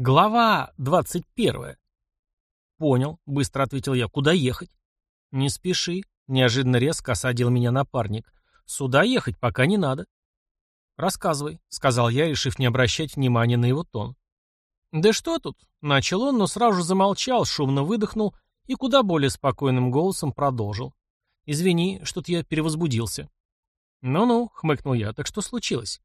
Глава двадцать первая. «Понял», — быстро ответил я. «Куда ехать?» «Не спеши», — неожиданно резко осадил меня напарник. «Сюда ехать пока не надо». «Рассказывай», — сказал я, решив не обращать внимания на его тон. «Да что тут?» — начал он, но сразу же замолчал, шумно выдохнул и куда более спокойным голосом продолжил. «Извини, что-то я перевозбудился». «Ну-ну», — хмыкнул я, — «так что случилось?»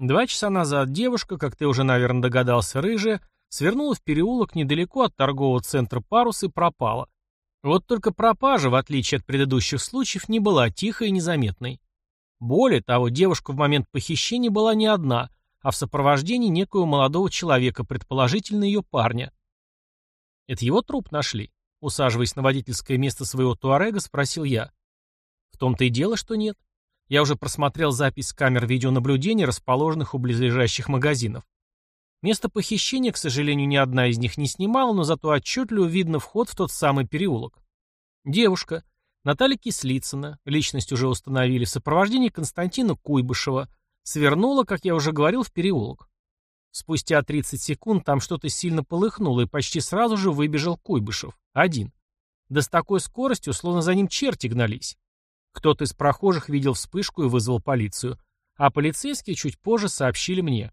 Два часа назад девушка, как ты уже, наверное, догадался, рыжая, свернула в переулок недалеко от торгового центра «Парус» и пропала. Вот только пропажа, в отличие от предыдущих случаев, не была тихой и незаметной. Более того, девушка в момент похищения была не одна, а в сопровождении некоего молодого человека, предположительно ее парня. «Это его труп нашли?» Усаживаясь на водительское место своего туарега, спросил я. «В том-то и дело, что нет. Я уже просмотрел запись камер видеонаблюдения, расположенных у близлежащих магазинов. Место похищения, к сожалению, ни одна из них не снимала, но зато отчетливо видно вход в тот самый переулок. Девушка, Наталья Кислицына, личность уже установили, в сопровождении Константина Куйбышева, свернула, как я уже говорил, в переулок. Спустя 30 секунд там что-то сильно полыхнуло, и почти сразу же выбежал Куйбышев. Один. Да с такой скоростью, словно за ним черти гнались. Кто-то из прохожих видел вспышку и вызвал полицию, а полицейские чуть позже сообщили мне.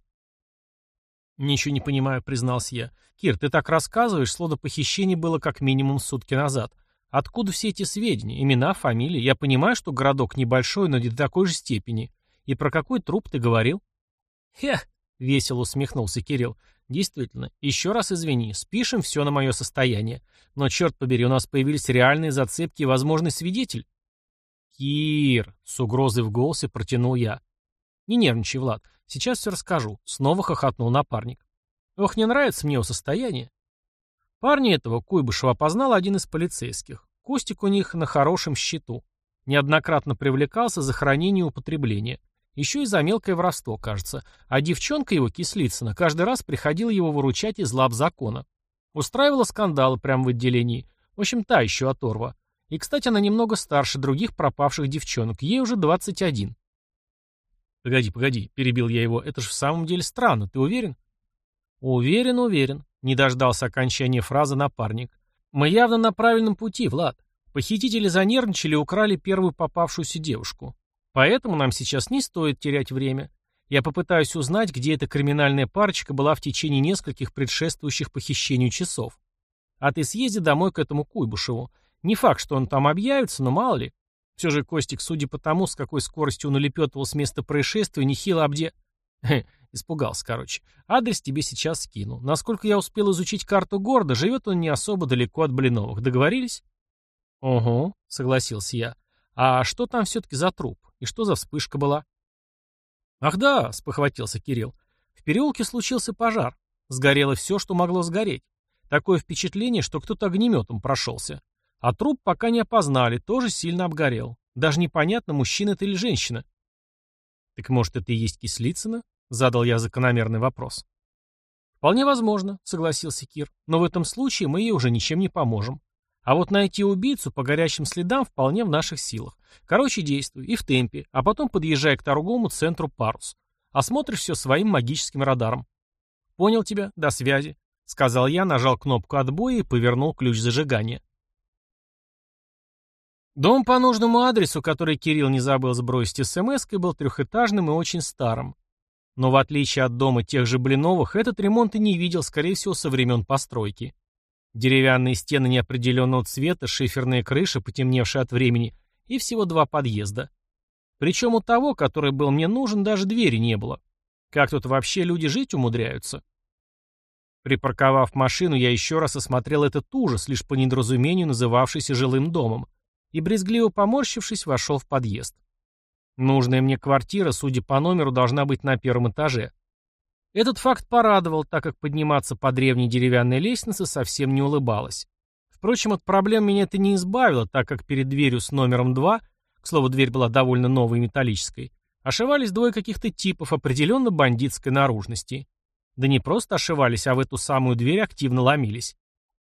«Ничего не понимаю», — признался я. «Кир, ты так рассказываешь, словно похищение было как минимум сутки назад. Откуда все эти сведения? Имена, фамилии? Я понимаю, что городок небольшой, но не до такой же степени. И про какой труп ты говорил?» «Хех», — весело усмехнулся Кирилл. «Действительно, еще раз извини, спишем все на мое состояние. Но, черт побери, у нас появились реальные зацепки и возможный свидетель». «Кир!» — с угрозой в голосе протянул я. «Не нервничай, Влад. Сейчас все расскажу», — снова хохотнул напарник. «Ох, не нравится мне его состояние». Парня этого Куйбышева опознал один из полицейских. Костик у них на хорошем счету. Неоднократно привлекался за хранение и употребление. Еще и за мелкое воровство, кажется. А девчонка его, Кислицына, каждый раз приходила его выручать из лап закона. Устраивала скандалы прямо в отделении. В общем, та еще оторва. И, кстати, она немного старше других пропавших девчонок. Ей уже 21. «Погоди, погоди», — перебил я его. «Это же в самом деле странно. Ты уверен?» «Уверен, уверен», — не дождался окончания фразы напарник. «Мы явно на правильном пути, Влад. Похитители занервничали и украли первую попавшуюся девушку. Поэтому нам сейчас не стоит терять время. Я попытаюсь узнать, где эта криминальная парочка была в течение нескольких предшествующих похищению часов. А ты съезди домой к этому Куйбышеву. Не факт, что он там объявится, но мало ли. Все же Костик, судя по тому, с какой скоростью он улепетывал с места происшествия, нехило обде... Испугался, короче. Адрес тебе сейчас скину. Насколько я успел изучить карту города, живет он не особо далеко от Блиновых. Договорились? Ого, согласился я. А что там все-таки за труп? И что за вспышка была? Ах да, спохватился Кирилл. В переулке случился пожар. Сгорело все, что могло сгореть. Такое впечатление, что кто-то огнеметом прошелся. А труп пока не опознали, тоже сильно обгорел. Даже непонятно, мужчина это или женщина. «Так может, это и есть Кислицына?» — задал я закономерный вопрос. «Вполне возможно», — согласился Кир. «Но в этом случае мы ей уже ничем не поможем. А вот найти убийцу по горящим следам вполне в наших силах. Короче, действуй, и в темпе, а потом подъезжай к торговому центру «Парус». Осмотришь все своим магическим радаром». «Понял тебя, до связи», — сказал я, нажал кнопку отбоя и повернул ключ зажигания. Дом по нужному адресу, который Кирилл не забыл сбросить смс-кой, был трехэтажным и очень старым. Но в отличие от дома тех же Блиновых, этот ремонт и не видел, скорее всего, со времен постройки. Деревянные стены неопределенного цвета, шиферная крыша, потемневшая от времени, и всего два подъезда. Причем у того, который был мне нужен, даже двери не было. Как тут вообще люди жить умудряются? Припарковав машину, я еще раз осмотрел этот ужас, лишь по недоразумению называвшийся жилым домом и, брезгливо поморщившись, вошел в подъезд. Нужная мне квартира, судя по номеру, должна быть на первом этаже. Этот факт порадовал, так как подниматься по древней деревянной лестнице совсем не улыбалось. Впрочем, от проблем меня это не избавило, так как перед дверью с номером 2, к слову, дверь была довольно новой и металлической, ошивались двое каких-то типов определенно бандитской наружности. Да не просто ошивались, а в эту самую дверь активно ломились.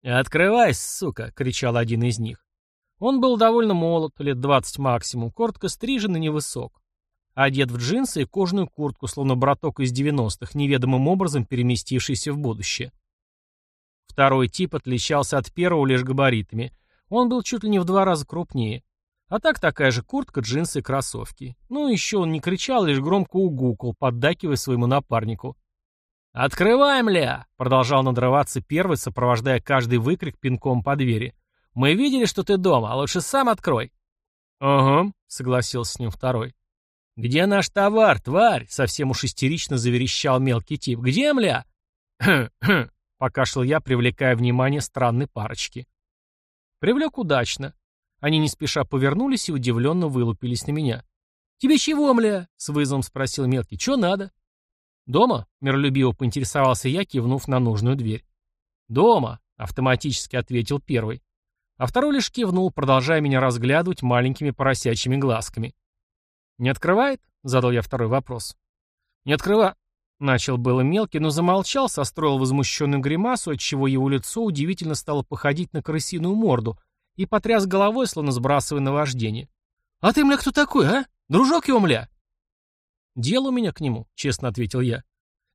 «Открывай, сука!» — кричал один из них. Он был довольно молод, лет двадцать максимум, коротко стрижен и невысок. одет в джинсы и кожаную куртку, словно браток из 90-х, неведомым образом переместившийся в будущее. Второй тип отличался от первого лишь габаритами. Он был чуть ли не в два раза крупнее. А так такая же куртка, джинсы и кроссовки. Ну, еще он не кричал, лишь громко угукал, поддакивая своему напарнику. «Открываем, ля!» — продолжал надрываться первый, сопровождая каждый выкрик пинком по двери. «Мы видели, что ты дома, а лучше сам открой». «Ага», — согласился с ним второй. «Где наш товар, тварь?» — совсем уж истерично заверещал мелкий тип. «Где, мля?» «Хм-хм», — покашлял я, привлекая внимание странной парочки. Привлек удачно. Они не спеша повернулись и удивленно вылупились на меня. «Тебе чего, мля?» — с вызовом спросил мелкий. «Чё надо?» «Дома?» — миролюбиво поинтересовался я, кивнув на нужную дверь. «Дома», — автоматически ответил первый. А второй лишь кивнул, продолжая меня разглядывать маленькими поросячьими глазками. «Не открывает?» — задал я второй вопрос. «Не открыва...» — начал было мелкий, но замолчал, состроил возмущенную гримасу, отчего его лицо удивительно стало походить на крысиную морду — и потряс головой, словно сбрасывая наваждение. «А ты, мля, кто такой, а? Дружок его, мля?» «Дело у меня к нему», — честно ответил я.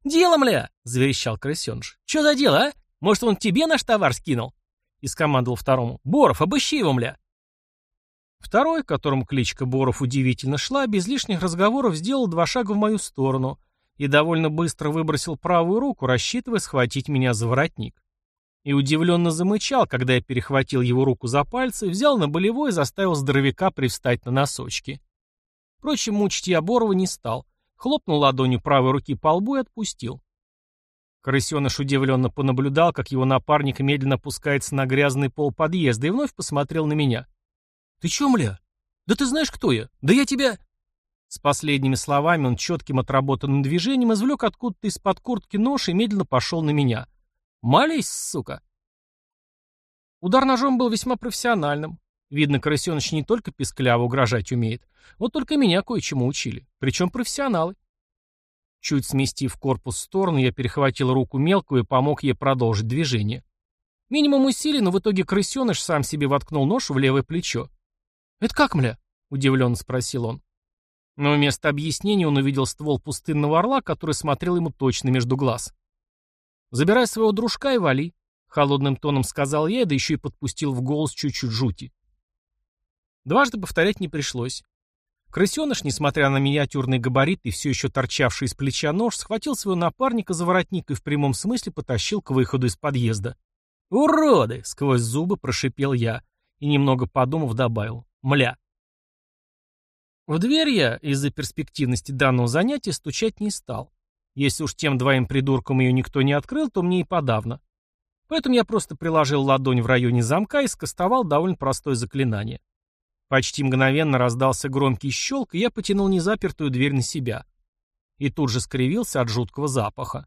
«Дело, мля!» — заверещал крысеныш. «Чё за дело, а? Может, он тебе наш товар скинул?» И скомандовал второму. «Боров, обыщи его, мля!» Второй, которому кличка Боров удивительно шла, без лишних разговоров сделал два шага в мою сторону и довольно быстро выбросил правую руку, рассчитывая схватить меня за воротник и удивленно замычал, когда я перехватил его руку за пальцы, взял на болевой и заставил здоровяка привстать на носочки. Впрочем, мучить я Борова не стал. Хлопнул ладонью правой руки по лбу и отпустил. Крысеныш удивленно понаблюдал, как его напарник медленно опускается на грязный пол подъезда и вновь посмотрел на меня. «Ты чё, мля? Да ты знаешь, кто я? Да я тебя...» С последними словами он четким отработанным движением извлек откуда-то из-под куртки нож и медленно пошел на меня. Молись, сука!» Удар ножом был весьма профессиональным. Видно, крысеныш не только пискляво угрожать умеет. Вот только меня кое-чему учили. Причем профессионалы. Чуть сместив корпус в сторону, я перехватил руку мелкую и помог ей продолжить движение. Минимум усилий, но в итоге крысеныш сам себе воткнул нож в левое плечо. «Это как, мля?» — удивленно спросил он. Но вместо объяснения он увидел ствол пустынного орла, который смотрел ему точно между глаз. «Забирай своего дружка и вали», — холодным тоном сказал я, да еще и подпустил в голос чуть-чуть жути. Дважды повторять не пришлось. Крысеныш, несмотря на миниатюрный габарит и все еще торчавший из плеча нож, схватил своего напарника за воротник и в прямом смысле потащил к выходу из подъезда. «Уроды!» — сквозь зубы прошипел я и, немного подумав, добавил. «Мля!» В дверь я, из-за перспективности данного занятия, стучать не стал. Если уж тем двоим придуркам ее никто не открыл, то мне и подавно. Поэтому я просто приложил ладонь в районе замка и скостовал довольно простое заклинание. Почти мгновенно раздался громкий щелк, и я потянул незапертую дверь на себя. И тут же скривился от жуткого запаха.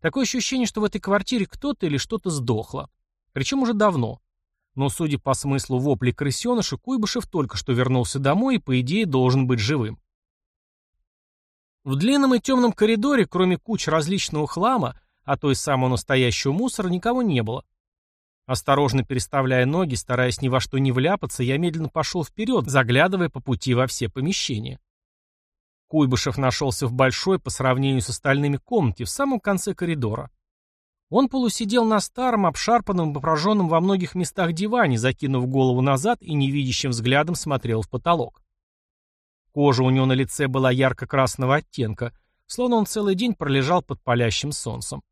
Такое ощущение, что в этой квартире кто-то или что-то сдохло. Причем уже давно. Но, судя по смыслу вопли крысеныша, Куйбышев только что вернулся домой и, по идее, должен быть живым. В длинном и темном коридоре, кроме куч различного хлама, а то и самого настоящего мусора, никого не было. Осторожно переставляя ноги, стараясь ни во что не вляпаться, я медленно пошел вперед, заглядывая по пути во все помещения. Куйбышев нашелся в большой, по сравнению с остальными комнате, в самом конце коридора. Он полусидел на старом, обшарпанном, попрожженном во многих местах диване, закинув голову назад и невидящим взглядом смотрел в потолок. Кожа у него на лице была ярко-красного оттенка, словно он целый день пролежал под палящим солнцем.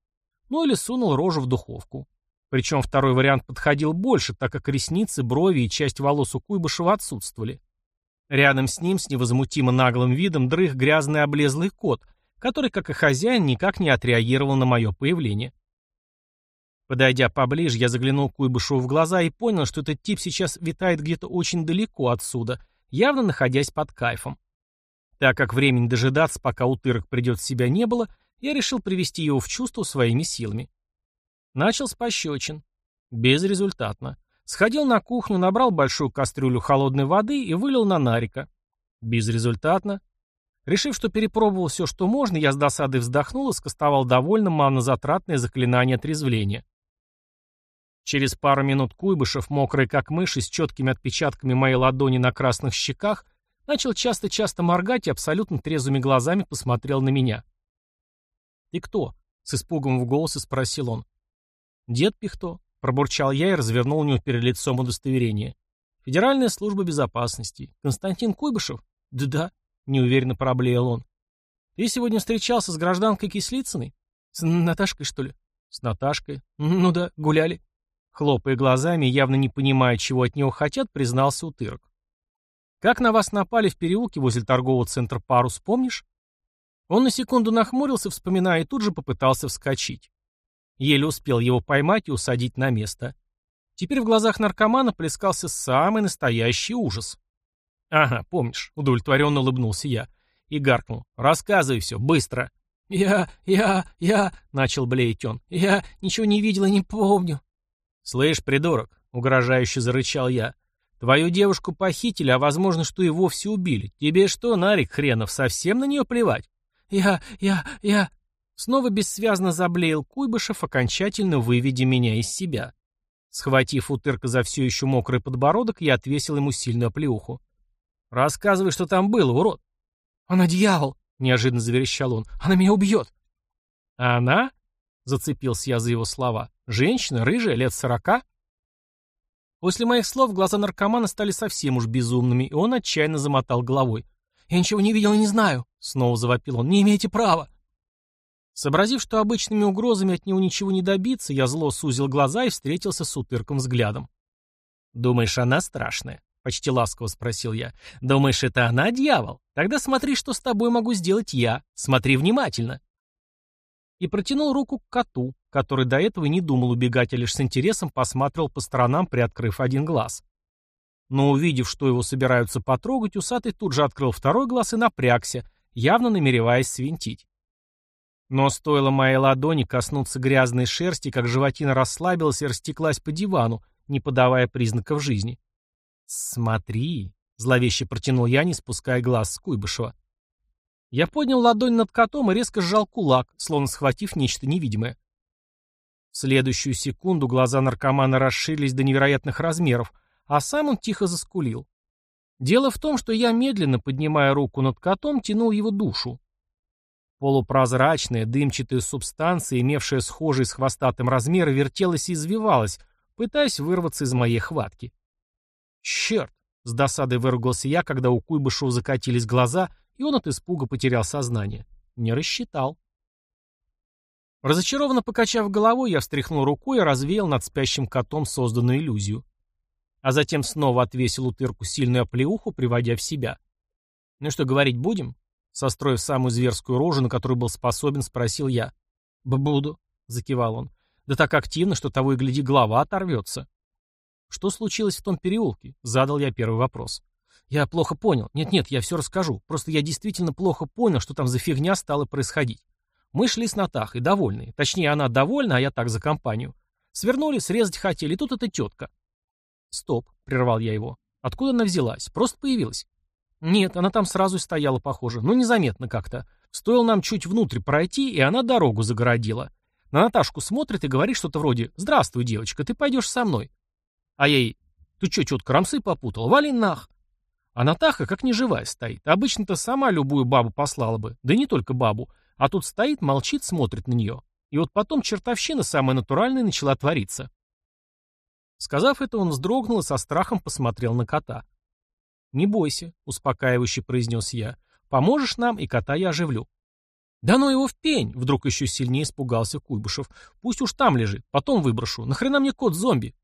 Ну или сунул рожу в духовку. Причем второй вариант подходил больше, так как ресницы, брови и часть волос у Куйбышева отсутствовали. Рядом с ним с невозмутимо наглым видом дрых грязный облезлый кот, который, как и хозяин, никак не отреагировал на мое появление. Подойдя поближе, я заглянул Куйбышеву в глаза и понял, что этот тип сейчас витает где-то очень далеко отсюда, явно находясь под кайфом. Так как времени дожидаться, пока утырок придет в себя, не было, я решил привести его в чувство своими силами. Начал с пощечин. Безрезультатно. Сходил на кухню, набрал большую кастрюлю холодной воды и вылил на Нарика. Безрезультатно. Решив, что перепробовал все, что можно, я с досадой вздохнул и скостовал довольно манозатратное заклинание отрезвления. Через пару минут Куйбышев, мокрый как мышь и с четкими отпечатками моей ладони на красных щеках, начал часто-часто моргать и абсолютно трезвыми глазами посмотрел на меня. «Ты кто?» — с испугом в голосе спросил он. «Дед Пихто», — пробурчал я и развернул у него перед лицом удостоверение. «Федеральная служба безопасности. Константин Куйбышев?» «Да-да», — неуверенно проблеял он. «Ты сегодня встречался с гражданкой Кислицыной? С Наташкой, что ли?» «С Наташкой? Ну да, гуляли». Хлопая глазами, явно не понимая, чего от него хотят, признался утырок. «Как на вас напали в переулке возле торгового центра «Парус», помнишь?» Он на секунду нахмурился, вспоминая, и тут же попытался вскочить. Еле успел его поймать и усадить на место. Теперь в глазах наркомана плескался самый настоящий ужас. «Ага, помнишь», — удовлетворенно улыбнулся я. И гаркнул. «Рассказывай все, быстро». «Я, я, я...» — начал блеять он. «Я ничего не видел и не помню». «Слышь, придурок», — угрожающе зарычал я, — «твою девушку похитили, а возможно, что и вовсе убили. Тебе что, Нарик хренов, совсем на нее плевать?» «Я, я, я...» Снова бессвязно заблеял Куйбышев, окончательно выведя меня из себя. Схватив утырка за все еще мокрый подбородок, я отвесил ему сильную оплеуху. «Рассказывай, что там было, урод!» «Она дьявол!» — неожиданно заверещал он. «Она меня убьет!» «Она?» — зацепился я за его слова. Женщина, рыжая, лет сорока? После моих слов глаза наркомана стали совсем уж безумными, и он отчаянно замотал головой. «Я ничего не видел и не знаю», — снова завопил он. «Не имеете права». Сообразив, что обычными угрозами от него ничего не добиться, я зло сузил глаза и встретился с утырком взглядом. «Думаешь, она страшная?» — почти ласково спросил я. «Думаешь, это она, дьявол? Тогда смотри, что с тобой могу сделать я. Смотри внимательно» и протянул руку к коту, который до этого не думал убегать, а лишь с интересом посматривал по сторонам, приоткрыв один глаз. Но увидев, что его собираются потрогать, усатый тут же открыл второй глаз и напрягся, явно намереваясь свинтить. Но стоило моей ладони коснуться грязной шерсти, как животина расслабилась и растеклась по дивану, не подавая признаков жизни. «Смотри», — зловеще протянул я, не спуская глаз с Куйбышева. Я поднял ладонь над котом и резко сжал кулак, словно схватив нечто невидимое. В следующую секунду глаза наркомана расширились до невероятных размеров, а сам он тихо заскулил. Дело в том, что я, медленно поднимая руку над котом, тянул его душу. Полупрозрачная, дымчатая субстанция, имевшая схожий с хвостатым размер, вертелась и извивалась, пытаясь вырваться из моей хватки. «Черт!» — с досадой выругался я, когда у Куйбышева закатились глаза, и он от испуга потерял сознание. Не рассчитал. Разочарованно покачав головой, я встряхнул рукой и развеял над спящим котом созданную иллюзию. А затем снова отвесил утырку сильную оплеуху, приводя в себя. «Ну что, говорить будем?» Состроив самую зверскую рожу, на которую был способен, спросил я. «Буду», — закивал он. «Да так активно, что того и гляди, голова оторвется». «Что случилось в том переулке?» — задал я первый вопрос. Я плохо понял. Нет-нет, я все расскажу. Просто я действительно плохо понял, что там за фигня стала происходить. Мы шли с Натахой, довольные. Точнее, она довольна, а я так за компанию. Свернули, срезать хотели, тут эта тетка. Стоп, прервал я его. Откуда она взялась? Просто появилась. Нет, она там сразу стояла, похоже. Ну, незаметно как-то. Стоило нам чуть внутрь пройти, и она дорогу загородила. На Наташку смотрит и говорит что-то вроде «Здравствуй, девочка, ты пойдешь со мной». А ей «Ты что, четко рамсы попутал? Вали нах!» А Натаха как неживая стоит. Обычно-то сама любую бабу послала бы. Да не только бабу. А тут стоит, молчит, смотрит на нее. И вот потом чертовщина самая натуральная начала твориться. Сказав это, он вздрогнул и со страхом посмотрел на кота. «Не бойся», — успокаивающе произнес я. «Поможешь нам, и кота я оживлю». «Да ну его в пень!» — вдруг еще сильнее испугался Куйбышев. «Пусть уж там лежит, потом выброшу. Нахрена мне кот-зомби?»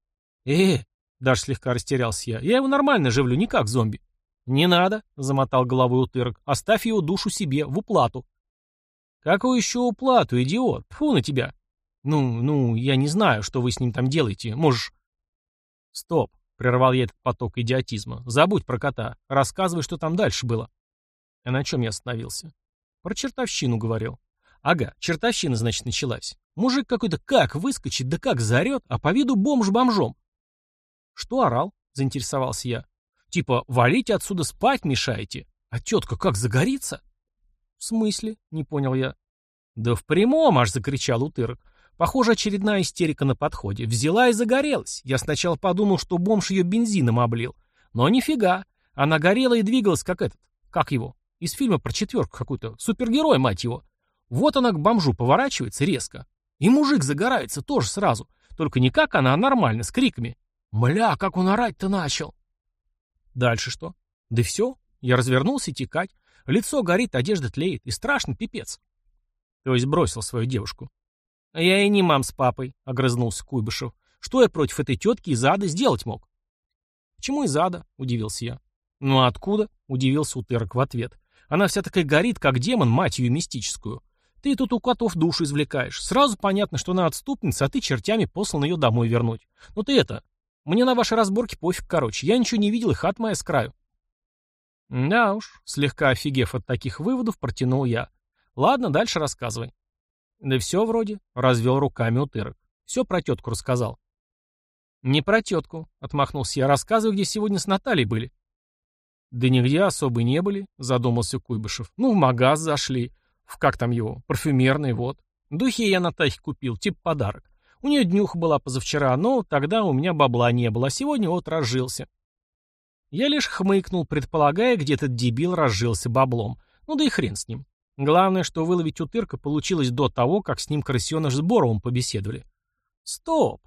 «Э, даже слегка растерялся я. «Я его нормально живлю, не как зомби». «Не надо», — замотал головой утырок. «Оставь его душу себе, в уплату». «Какую еще уплату, идиот? Фу на тебя!» «Ну, ну, я не знаю, что вы с ним там делаете. Можешь...» «Стоп», — прервал я этот поток идиотизма. «Забудь про кота. Рассказывай, что там дальше было». А на чем я остановился? Про чертовщину говорил. Ага, чертовщина, значит, началась. Мужик какой-то как выскочит, да как заорет, а по виду бомж бомжом. Что орал? Заинтересовался я. Типа, валите отсюда спать мешаете. А тетка как загорится? В смысле? Не понял я. Да в прямом аж закричал утырок. Похоже, очередная истерика на подходе. Взяла и загорелась. Я сначала подумал, что бомж ее бензином облил. Но нифига. Она горела и двигалась, как этот, как его, из фильма про четверку какую-то, супергерой, мать его. Вот она к бомжу поворачивается резко. И мужик загорается тоже сразу. Только не как она, а нормально, с криками. «Мля, как он орать-то начал!» Дальше что? Да все. Я развернулся и текать. Лицо горит, одежда тлеет. И страшно, пипец. То есть бросил свою девушку. «А я и не мам с папой, огрызнулся Куйбышев. Что я против этой тетки из ада сделать мог? Почему из ада? Удивился я. Ну а откуда? Удивился Утырок в ответ. Она вся такая горит, как демон, мать ее мистическую. Ты тут у котов душу извлекаешь. Сразу понятно, что она отступница, а ты чертями послан ее домой вернуть. Ну ты это... Мне на ваши разборки пофиг, короче. Я ничего не видел, и хат моя с краю. Да уж, слегка офигев от таких выводов, протянул я. Ладно, дальше рассказывай. Да все вроде, развел руками утырок. Все про тетку рассказал. Не про тетку, отмахнулся я. Рассказывай, где сегодня с Натальей были. Да нигде особо не были, задумался Куйбышев. Ну, в магаз зашли. В как там его? Парфюмерный, вот. Духи я Натахе купил, типа подарок. У нее днюха была позавчера, но тогда у меня бабла не было, а сегодня вот разжился. Я лишь хмыкнул, предполагая, где этот дебил разжился баблом. Ну да и хрен с ним. Главное, что выловить утырка получилось до того, как с ним крысеныш с Боровым побеседовали. Стоп.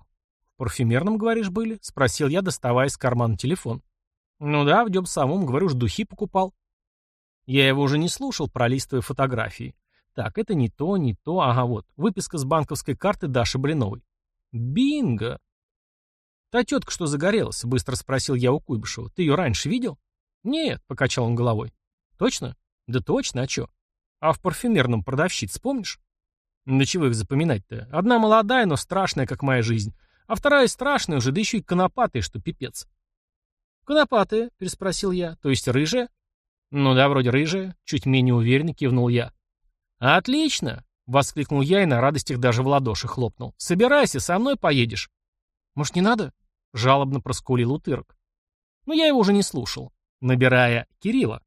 В парфюмерном, говоришь, были? Спросил я, доставая из кармана телефон. Ну да, в самом, говорю, ж духи покупал. Я его уже не слушал, пролистывая фотографии. Так, это не то, не то, ага, вот, выписка с банковской карты Даши Блиновой. Бинго! Та тетка, что загорелась, быстро спросил я у Куйбышева. Ты ее раньше видел? Нет, покачал он головой. Точно? Да точно, а чё? А в парфюмерном продавщиц помнишь? Да чего их запоминать-то? Одна молодая, но страшная, как моя жизнь. А вторая страшная уже, да еще и конопатая, что пипец. «Конопатая?» — переспросил я. «То есть рыжая?» «Ну да, вроде рыжая», — чуть менее уверенно кивнул я. «Отлично!» — воскликнул я и на радостях даже в ладоши хлопнул. «Собирайся, со мной поедешь». «Может, не надо?» — жалобно проскулил утырок. Но я его уже не слушал, набирая Кирилла.